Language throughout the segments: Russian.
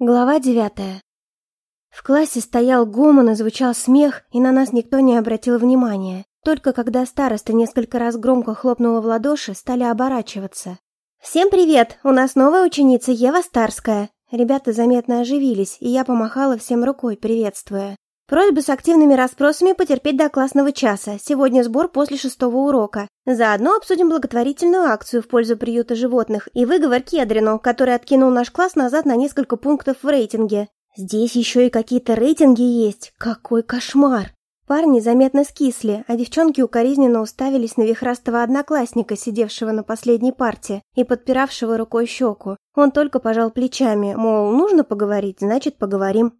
Глава девятая. В классе стоял гомон и звучал смех, и на нас никто не обратил внимания. Только когда староста несколько раз громко хлопнула в ладоши, стали оборачиваться. «Всем привет! У нас новая ученица Ева Старская!» Ребята заметно оживились, и я помахала всем рукой, приветствуя. Просьба с активными расспросами потерпеть до классного часа. Сегодня сбор после шестого урока. Заодно обсудим благотворительную акцию в пользу приюта животных и выговор Кедрину, который откинул наш класс назад на несколько пунктов в рейтинге. Здесь еще и какие-то рейтинги есть. Какой кошмар! Парни заметно скисли, а девчонки укоризненно уставились на вихрастого одноклассника, сидевшего на последней парте и подпиравшего рукой щеку. Он только пожал плечами, мол, нужно поговорить, значит, поговорим.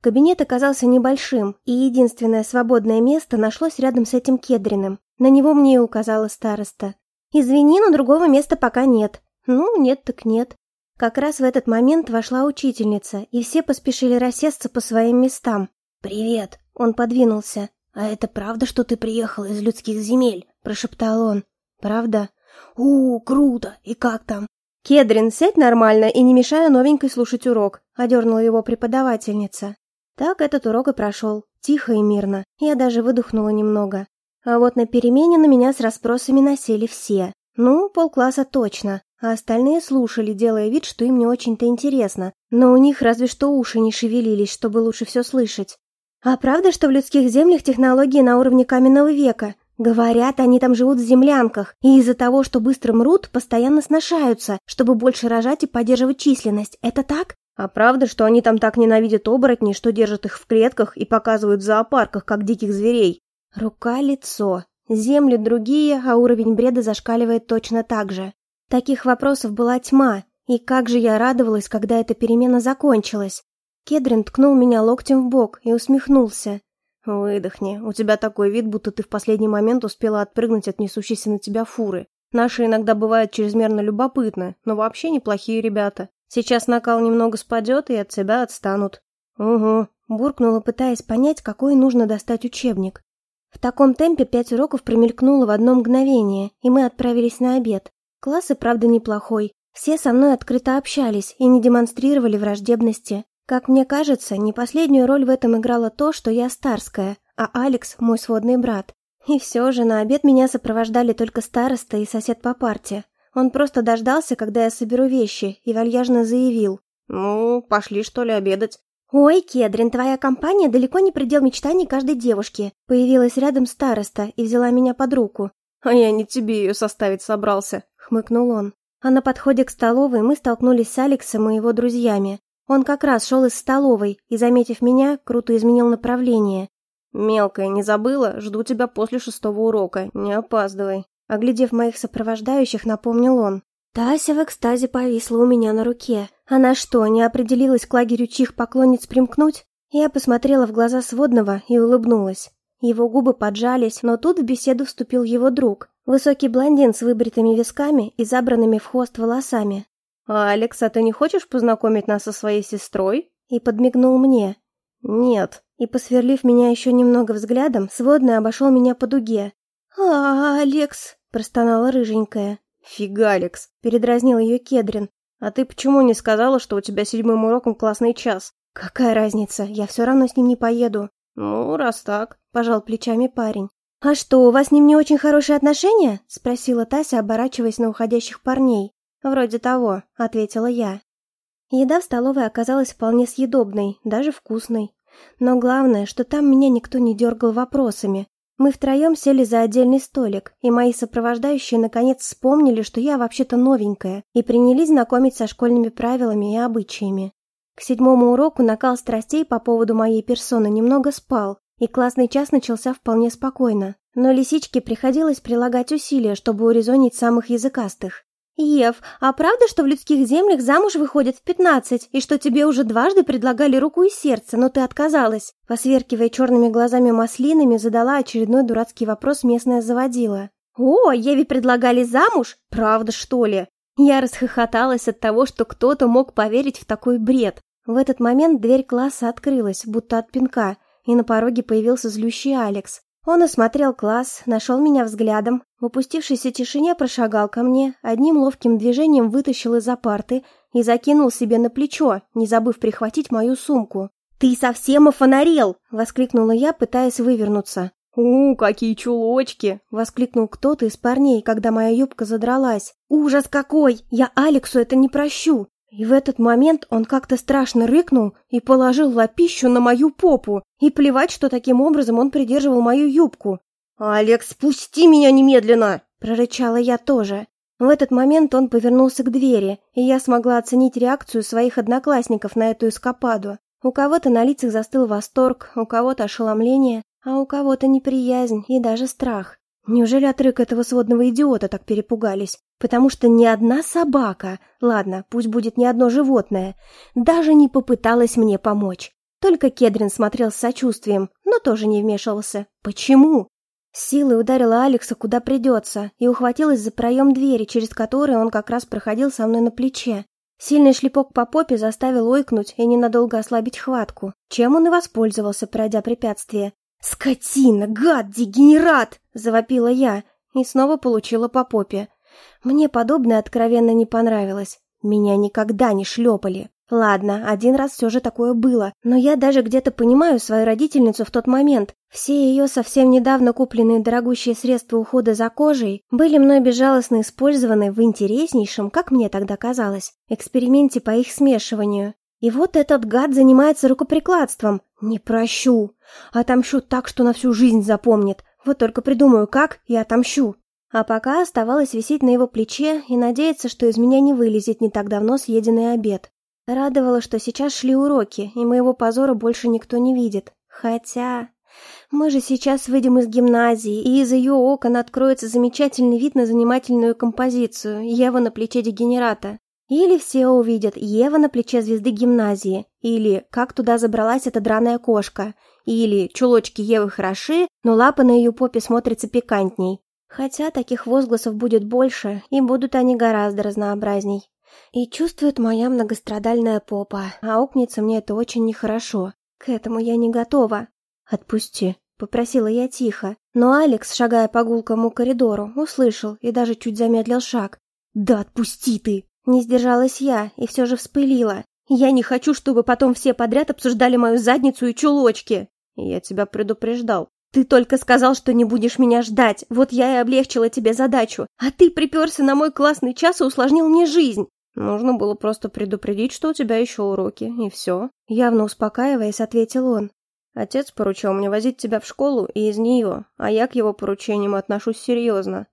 Кабинет оказался небольшим, и единственное свободное место нашлось рядом с этим кедриным. На него мне и указала староста. «Извини, но другого места пока нет». «Ну, нет так нет». Как раз в этот момент вошла учительница, и все поспешили рассесться по своим местам. «Привет!» — он подвинулся. «А это правда, что ты приехал из людских земель?» — прошептал он. «Правда?» «У, круто! И как там?» «Кедрин, сядь нормально и не мешая новенькой слушать урок», — одернула его преподавательница. Так этот урок и прошел, тихо и мирно. Я даже выдохнула немного. А вот на перемене на меня с расспросами насели все. Ну, полкласса точно. А остальные слушали, делая вид, что им не очень-то интересно. Но у них разве что уши не шевелились, чтобы лучше все слышать. А правда, что в людских землях технологии на уровне каменного века? Говорят, они там живут в землянках, и из-за того, что быстро мрут, постоянно сношаются, чтобы больше рожать и поддерживать численность. Это так? А правда, что они там так ненавидят оборотней, что держат их в клетках и показывают в зоопарках, как диких зверей? Рука-лицо. Земли другие, а уровень бреда зашкаливает точно так же. Таких вопросов была тьма, и как же я радовалась, когда эта перемена закончилась. Кедрин ткнул меня локтем в бок и усмехнулся. «Выдохни, у тебя такой вид, будто ты в последний момент успела отпрыгнуть от несущейся на тебя фуры. Наши иногда бывают чрезмерно любопытны, но вообще неплохие ребята. Сейчас накал немного спадет, и от себя отстанут. Угу, буркнула, пытаясь понять, какой нужно достать учебник. В таком темпе пять уроков промелькнуло в одно мгновение, и мы отправились на обед. Класс и правда неплохой. Все со мной открыто общались и не демонстрировали враждебности. Как мне кажется, не последнюю роль в этом играло то, что я старская, а Алекс – мой сводный брат. И все же на обед меня сопровождали только староста и сосед по парте. Он просто дождался, когда я соберу вещи, и вальяжно заявил. «Ну, пошли, что ли, обедать?» «Ой, Кедрин, твоя компания далеко не предел мечтаний каждой девушки». Появилась рядом староста и взяла меня под руку. «А я не тебе ее составить собрался», — хмыкнул он. А на подходе к столовой мы столкнулись с Алексом и его друзьями. Он как раз шел из столовой и, заметив меня, круто изменил направление. «Мелкая, не забыла? Жду тебя после шестого урока. Не опаздывай». Оглядев моих сопровождающих, напомнил он. Тася в экстазе повисла у меня на руке. Она что, не определилась к лагерю чих поклонниц примкнуть? Я посмотрела в глаза сводного и улыбнулась. Его губы поджались, но тут в беседу вступил его друг. Высокий блондин с выбритыми висками и забранными в хвост волосами. «А, «Алекс, а ты не хочешь познакомить нас со своей сестрой?» И подмигнул мне. «Нет». И, посверлив меня еще немного взглядом, сводный обошел меня по дуге. «А, Алекс!» Простонала рыженькая. «Фигаликс!» — передразнил ее Кедрин. «А ты почему не сказала, что у тебя седьмым уроком классный час?» «Какая разница? Я все равно с ним не поеду». «Ну, раз так», — пожал плечами парень. «А что, у вас с ним не очень хорошие отношения?» — спросила Тася, оборачиваясь на уходящих парней. «Вроде того», — ответила я. Еда в столовой оказалась вполне съедобной, даже вкусной. Но главное, что там меня никто не дергал вопросами, мы втроем сели за отдельный столик, и мои сопровождающие наконец вспомнили, что я вообще-то новенькая, и принялись знакомить со школьными правилами и обычаями. К седьмому уроку накал страстей по поводу моей персоны немного спал, и классный час начался вполне спокойно. Но лисичке приходилось прилагать усилия, чтобы урезонить самых языкастых. «Ев, а правда, что в людских землях замуж выходят в пятнадцать, и что тебе уже дважды предлагали руку и сердце, но ты отказалась?» Посверкивая черными глазами маслинами, задала очередной дурацкий вопрос местная заводила. «О, Еве предлагали замуж? Правда, что ли?» Я расхохоталась от того, что кто-то мог поверить в такой бред. В этот момент дверь класса открылась, будто от пинка, и на пороге появился злющий Алекс. Он осмотрел класс, нашел меня взглядом, в упустившейся тишине прошагал ко мне, одним ловким движением вытащил из-за парты и закинул себе на плечо, не забыв прихватить мою сумку. «Ты совсем офонарел!» — воскликнула я, пытаясь вывернуться. «У, какие чулочки!» — воскликнул кто-то из парней, когда моя юбка задралась. «Ужас какой! Я Алексу это не прощу!» И в этот момент он как-то страшно рыкнул и положил лапищу на мою попу. И плевать, что таким образом он придерживал мою юбку. «Алекс, спусти меня немедленно!» – прорычала я тоже. В этот момент он повернулся к двери, и я смогла оценить реакцию своих одноклассников на эту эскападу. У кого-то на лицах застыл восторг, у кого-то ошеломление, а у кого-то неприязнь и даже страх. Неужели от рыка этого сводного идиота так перепугались? Потому что ни одна собака, ладно, пусть будет ни одно животное, даже не попыталась мне помочь. Только Кедрин смотрел с сочувствием, но тоже не вмешивался. Почему? силой ударила Алекса куда придется и ухватилась за проем двери, через который он как раз проходил со мной на плече. Сильный шлепок по попе заставил ойкнуть и ненадолго ослабить хватку, чем он и воспользовался, пройдя препятствие. «Скотина! Гад! Дегенерат!» – завопила я и снова получила по попе. Мне подобное откровенно не понравилось. Меня никогда не шлепали. Ладно, один раз все же такое было, но я даже где-то понимаю свою родительницу в тот момент. Все ее совсем недавно купленные дорогущие средства ухода за кожей были мной безжалостно использованы в интереснейшем, как мне тогда казалось, эксперименте по их смешиванию. И вот этот гад занимается рукоприкладством. Не прощу. Отомщу так, что на всю жизнь запомнит. Вот только придумаю, как, и отомщу. А пока оставалось висеть на его плече и надеяться, что из меня не вылезет не так давно съеденный обед. Радовало, что сейчас шли уроки, и моего позора больше никто не видит. Хотя... Мы же сейчас выйдем из гимназии, и из ее окон откроется замечательный вид на занимательную композицию «Ева на плече дегенерата». Или все увидят «Ева на плече звезды гимназии», или «Как туда забралась эта драная кошка», или «Чулочки Евы хороши, но лапа на ее попе смотрится пикантней». Хотя таких возгласов будет больше, и будут они гораздо разнообразней. И чувствует моя многострадальная попа, а аукнется мне это очень нехорошо. К этому я не готова. «Отпусти», — попросила я тихо, но Алекс, шагая по гулкому коридору, услышал и даже чуть замедлил шаг. «Да отпусти ты!» Не сдержалась я и все же вспылила. «Я не хочу, чтобы потом все подряд обсуждали мою задницу и чулочки!» «Я тебя предупреждал», «Ты только сказал, что не будешь меня ждать, вот я и облегчила тебе задачу, а ты приперся на мой классный час и усложнил мне жизнь!» Нужно было просто предупредить, что у тебя еще уроки, и все. Явно успокаиваясь, ответил он. Отец поручил мне возить тебя в школу и из нее, а я к его поручениям отношусь серьезно.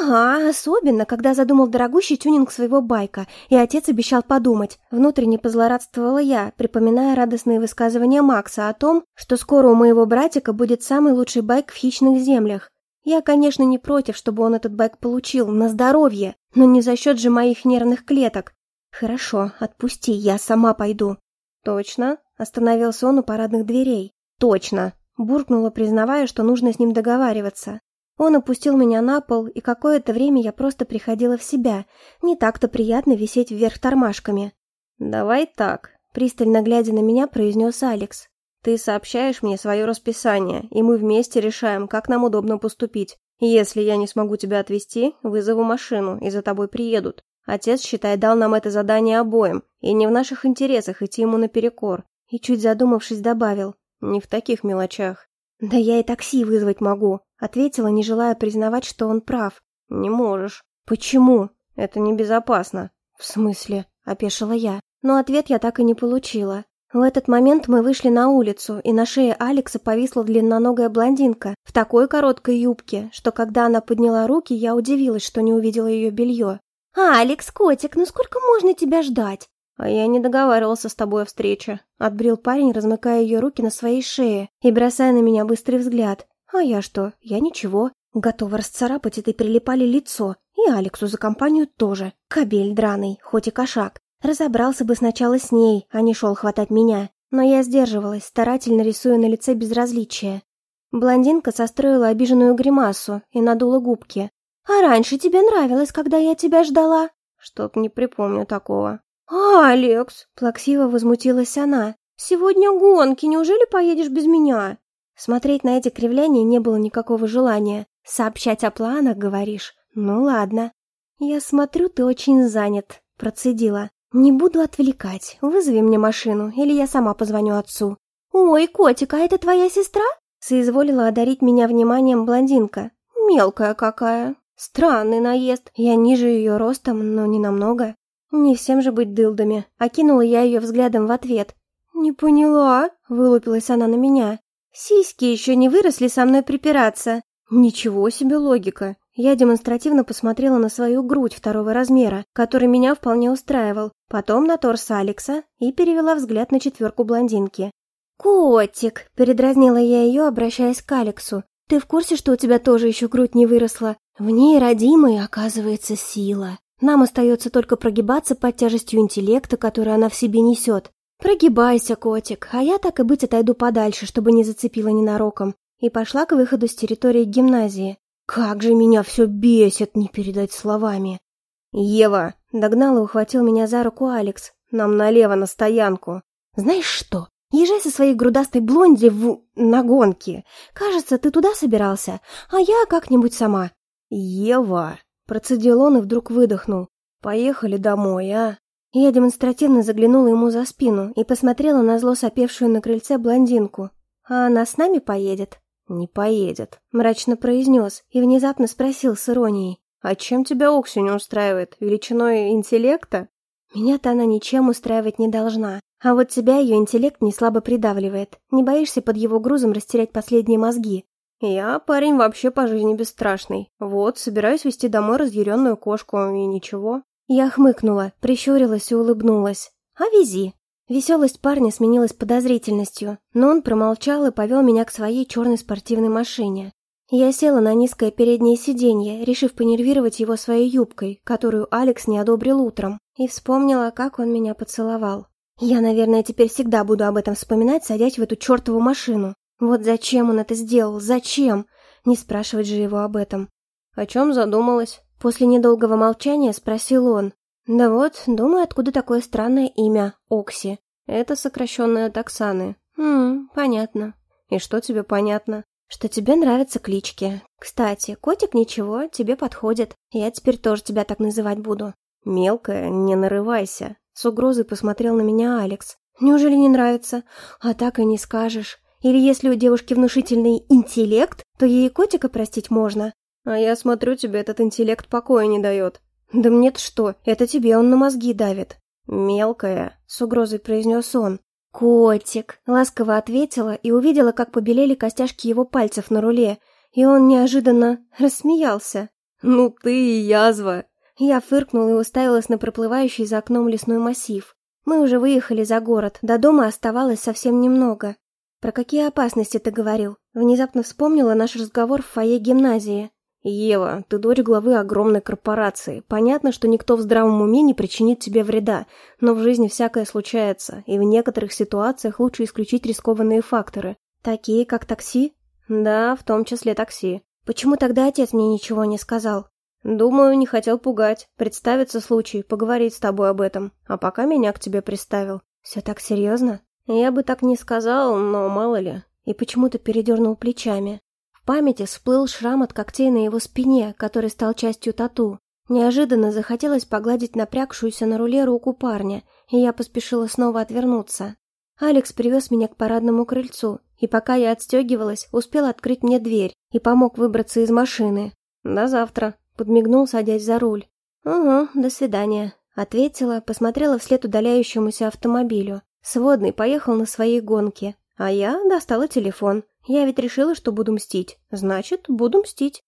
Ага, особенно, когда задумал дорогущий тюнинг своего байка, и отец обещал подумать. Внутренне позлорадствовала я, припоминая радостные высказывания Макса о том, что скоро у моего братика будет самый лучший байк в хищных землях. Я, конечно, не против, чтобы он этот байк получил, на здоровье, но не за счет же моих нервных клеток. Хорошо, отпусти, я сама пойду. Точно? Остановился он у парадных дверей. Точно! Буркнула, признавая, что нужно с ним договариваться. Он опустил меня на пол, и какое-то время я просто приходила в себя. Не так-то приятно висеть вверх тормашками. «Давай так», — пристально глядя на меня, произнес Алекс. Ты сообщаешь мне свое расписание, и мы вместе решаем, как нам удобно поступить. Если я не смогу тебя отвезти, вызову машину, и за тобой приедут. Отец, считай, дал нам это задание обоим, и не в наших интересах идти ему наперекор. И чуть задумавшись, добавил, не в таких мелочах. «Да я и такси вызвать могу», — ответила, не желая признавать, что он прав. «Не можешь». «Почему?» «Это небезопасно». «В смысле?» — опешила я. Но ответ я так и не получила. В этот момент мы вышли на улицу, и на шее Алекса повисла длинноногая блондинка в такой короткой юбке, что когда она подняла руки, я удивилась, что не увидела ее белье. «А, «Алекс, котик, ну сколько можно тебя ждать?» «А я не договаривался с тобой о встрече», — отбрил парень, размыкая ее руки на своей шее и бросая на меня быстрый взгляд. «А я что? Я ничего. Готова расцарапать этой прилипали лицо. И Алексу за компанию тоже. Кобель драный, хоть и кошак. Разобрался бы сначала с ней, а не шел хватать меня. Но я сдерживалась, старательно рисуя на лице безразличие. Блондинка состроила обиженную гримасу и надула губки. «А раньше тебе нравилось, когда я тебя ждала?» «Что-то не припомню такого». «Алекс!» – плаксиво возмутилась она. «Сегодня гонки, неужели поедешь без меня?» Смотреть на эти кривляния не было никакого желания. Сообщать о планах, говоришь? Ну ладно. «Я смотрю, ты очень занят», – процедила. «Не буду отвлекать. Вызови мне машину, или я сама позвоню отцу». «Ой, котик, а это твоя сестра?» Соизволила одарить меня вниманием блондинка. «Мелкая какая. Странный наезд. Я ниже ее ростом, но не намного. Не всем же быть дылдами». Окинула я ее взглядом в ответ. «Не поняла», — вылупилась она на меня. «Сиськи еще не выросли со мной припираться». «Ничего себе логика. Я демонстративно посмотрела на свою грудь второго размера, который меня вполне устраивал, потом на торс Алекса и перевела взгляд на четверку блондинки. «Котик!» – передразнила я ее, обращаясь к Алексу. «Ты в курсе, что у тебя тоже еще грудь не выросла? В ней родимой, оказывается, сила. Нам остается только прогибаться под тяжестью интеллекта, который она в себе несет. Прогибайся, котик, а я так и быть отойду подальше, чтобы не зацепила ненароком. И пошла к выходу с территории гимназии. Как же меня все бесит, не передать словами. Ева, догнал и ухватил меня за руку Алекс. Нам налево на стоянку. Знаешь что? Езжай со своей грудастой блонди в... на гонки. Кажется, ты туда собирался, а я как-нибудь сама. Ева, процедил он и вдруг выдохнул. Поехали домой, а? Я демонстративно заглянула ему за спину и посмотрела на зло сопевшую на крыльце блондинку. А она с нами поедет? «Не поедет», — мрачно произнес и внезапно спросил с иронией. «А чем тебя Окси не устраивает? Величиной интеллекта?» «Меня-то она ничем устраивать не должна. А вот тебя ее интеллект не слабо придавливает. Не боишься под его грузом растерять последние мозги?» «Я парень вообще по жизни бесстрашный. Вот, собираюсь вести домой разъяренную кошку, и ничего». Я хмыкнула, прищурилась и улыбнулась. «А вези. Веселость парня сменилась подозрительностью, но он промолчал и повел меня к своей черной спортивной машине. Я села на низкое переднее сиденье, решив понервировать его своей юбкой, которую Алекс не одобрил утром, и вспомнила, как он меня поцеловал. Я, наверное, теперь всегда буду об этом вспоминать, садясь в эту чертову машину. Вот зачем он это сделал? Зачем? Не спрашивать же его об этом. О чем задумалась? После недолгого молчания спросил он, да вот, думаю, откуда такое странное имя Окси. Это сокращенное от Оксаны. Хм, понятно. И что тебе понятно? Что тебе нравятся клички. Кстати, котик ничего, тебе подходит. Я теперь тоже тебя так называть буду. Мелкая, не нарывайся. С угрозой посмотрел на меня Алекс. Неужели не нравится? А так и не скажешь. Или если у девушки внушительный интеллект, то ей котика простить можно. А я смотрю, тебе этот интеллект покоя не дает. «Да мне-то что, это тебе он на мозги давит». «Мелкая», — с угрозой произнес он. «Котик», — ласково ответила и увидела, как побелели костяшки его пальцев на руле, и он неожиданно рассмеялся. «Ну ты и язва!» Я фыркнула и уставилась на проплывающий за окном лесной массив. Мы уже выехали за город, до дома оставалось совсем немного. «Про какие опасности ты говорил?» Внезапно вспомнила наш разговор в фойе гимназии. «Ева, ты дочь главы огромной корпорации. Понятно, что никто в здравом уме не причинит тебе вреда, но в жизни всякое случается, и в некоторых ситуациях лучше исключить рискованные факторы. Такие, как такси?» «Да, в том числе такси. Почему тогда отец мне ничего не сказал?» «Думаю, не хотел пугать. Представится случай, поговорить с тобой об этом. А пока меня к тебе приставил». «Все так серьезно?» «Я бы так не сказал, но мало ли». И почему-то передернул плечами памяти всплыл шрам от когтей на его спине, который стал частью тату. Неожиданно захотелось погладить напрягшуюся на руле руку парня, и я поспешила снова отвернуться. Алекс привез меня к парадному крыльцу, и пока я отстегивалась, успел открыть мне дверь и помог выбраться из машины. «До завтра», — подмигнул, садясь за руль. «Угу, до свидания», — ответила, посмотрела вслед удаляющемуся автомобилю. Сводный поехал на своей гонке, а я достала телефон. Я ведь решила, что буду мстить. Значит, буду мстить.